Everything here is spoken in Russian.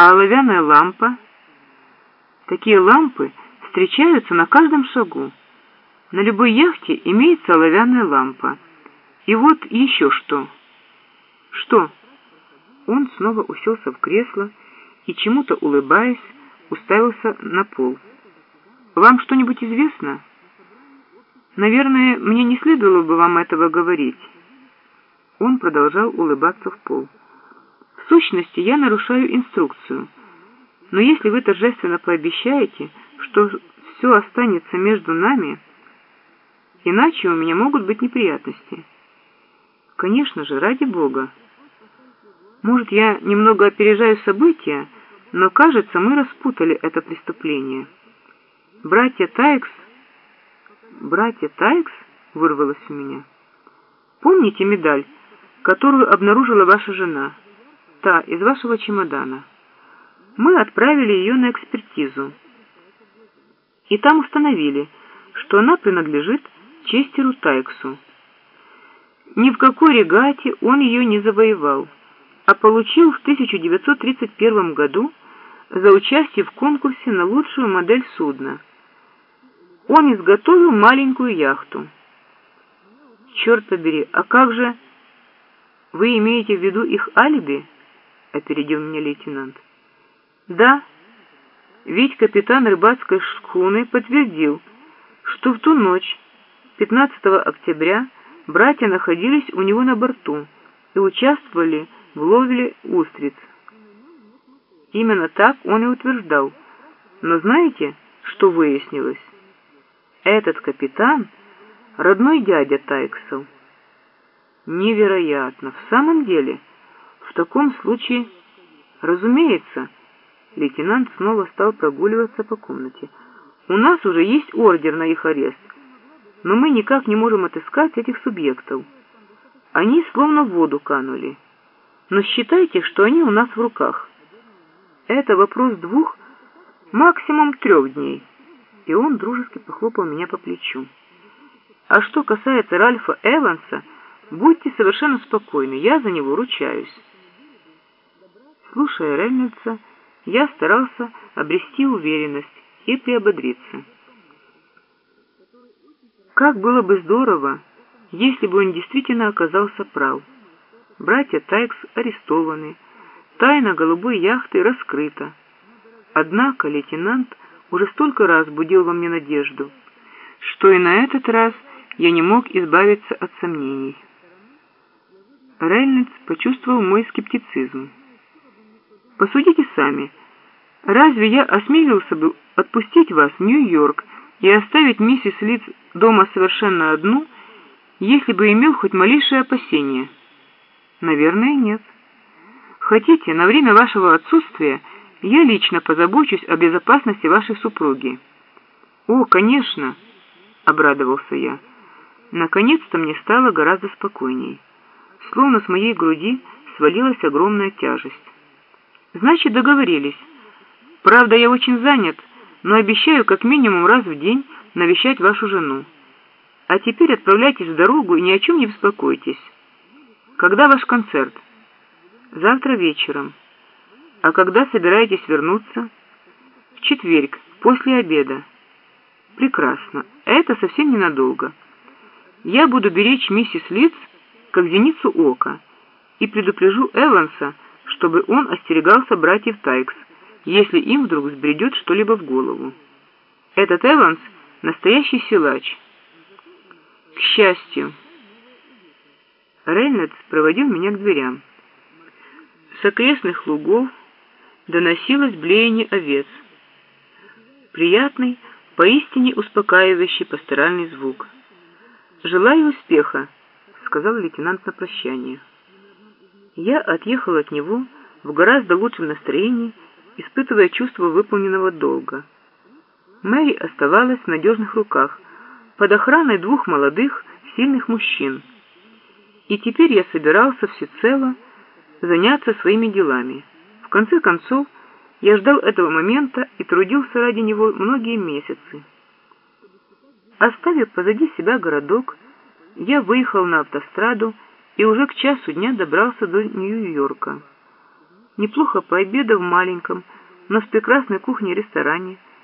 А оловянная лампа? Такие лампы встречаются на каждом шагу. На любой яхте имеется оловянная лампа. И вот еще что. Что? Он снова уселся в кресло и, чему-то улыбаясь, уставился на пол. «Вам что-нибудь известно?» «Наверное, мне не следовало бы вам этого говорить». Он продолжал улыбаться в пол. «В сущности, я нарушаю инструкцию. Но если вы торжественно пообещаете, что все останется между нами, иначе у меня могут быть неприятности». «Конечно же, ради Бога». Может, я немного опережаю события, но, кажется, мы распутали это преступление. Братья Тайкс... Братья Тайкс? Вырвалось у меня. Помните медаль, которую обнаружила ваша жена? Та, из вашего чемодана. Мы отправили ее на экспертизу. И там установили, что она принадлежит Честеру Тайксу. Ни в какой регате он ее не завоевал а получил в 1931 году за участие в конкурсе на лучшую модель судна. Он изготовил маленькую яхту. «Черт побери, а как же...» «Вы имеете в виду их алиби?» — опередил меня лейтенант. «Да, ведь капитан рыбацкой шхуны подтвердил, что в ту ночь, 15 октября, братья находились у него на борту и участвовали в ловле устриц. Именно так он и утверждал. Но знаете, что выяснилось? Этот капитан — родной дядя Тайксел. Невероятно. В самом деле, в таком случае, разумеется, лейтенант снова стал прогуливаться по комнате. У нас уже есть ордер на их арест, но мы никак не можем отыскать этих субъектов. Они словно в воду канули но считайте, что они у нас в руках. Это вопрос двух, максимум трех дней. И он дружески похлопал меня по плечу. А что касается Ральфа Эванса, будьте совершенно спокойны, я за него ручаюсь. Слушая Рейнольдса, я старался обрести уверенность и приободриться. Как было бы здорово, если бы он действительно оказался прав. Братья Тайкс арестованы. Тайна голубой яхты раскрыта. Однако лейтенант уже столько раз будил во мне надежду, что и на этот раз я не мог избавиться от сомнений. Рейнольдс почувствовал мой скептицизм. Посудите сами, разве я осмелился бы отпустить вас в Нью-Йорк и оставить миссис Лидс дома совершенно одну, если бы имел хоть малейшее опасение?» Наверное, нет. Хотите, на время вашего отсутствия я лично позабочусь о безопасности вашей супруги. О, конечно, обрадовался я. Наконец-то мне стало гораздо спокойней. Словно с моей груди свалилась огромная тяжесть. Значит, договорились. Правда, я очень занят, но обещаю как минимум раз в день навещать вашу жену. А теперь отправляйтесь в дорогу и ни о чем не беспокойтесь. Когда ваш концерт? Завтра вечером. А когда собираетесь вернуться? В четверг, после обеда. Прекрасно. Это совсем ненадолго. Я буду беречь миссис Литц, как зеницу ока, и предупрежу Эванса, чтобы он остерегался братьев Тайкс, если им вдруг взбредет что-либо в голову. Этот Эванс — настоящий силач. К счастью, Рейнольдс проводил меня к дверям. С окрестных лугов доносилось блеяние овец. Приятный, поистине успокаивающий пасторальный звук. «Желаю успеха», — сказал лейтенант на прощание. Я отъехал от него в гораздо лучшем настроении, испытывая чувство выполненного долга. Мэри оставалась в надежных руках, под охраной двух молодых, сильных мужчин — и теперь я собирался всецело заняться своими делами. В конце концов, я ждал этого момента и трудился ради него многие месяцы. Оставив позади себя городок, я выехал на автостраду и уже к часу дня добрался до Нью-Йорка. неплохо пообедав в маленьком, но с прекрасной кухней ресторане,